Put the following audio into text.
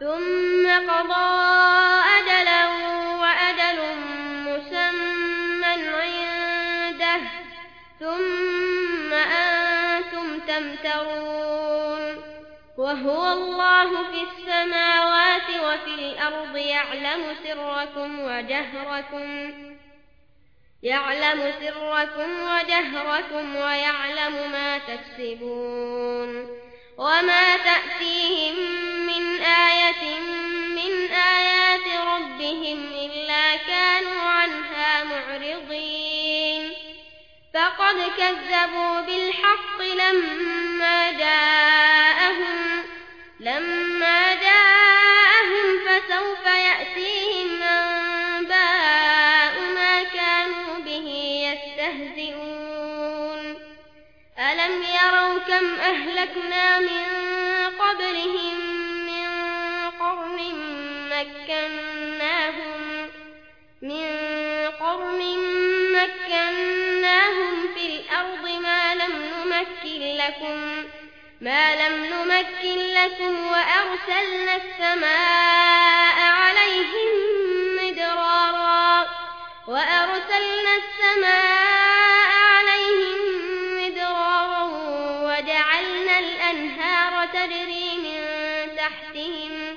ثم قضى أجلا وأجل مسمى عنده ثم أنتم تمترون. وهو الله في السماوات وفي الأرض يعلم سركم وجهركم يعلم سركم وجهركم ويعلم ما تكسبون. وما تأتيهم كانوا عنها معرضين. فقد كذبوا بالحق لما جاءهم لما جاءهم فسوف يأتيهم أنباء ما كانوا به يستهزئون. ألم يروا كم أهلكنا من قبلهم من قرن مكناهم؟ من قرن مكناهم في الأرض ما لم نمكن لكم ما لم نمكن لكم وأرسلنا السماء عليهم مدرارا وأرسلنا السماء عليهم مدرارا وجعلنا الأنهار تجري من تحتهم.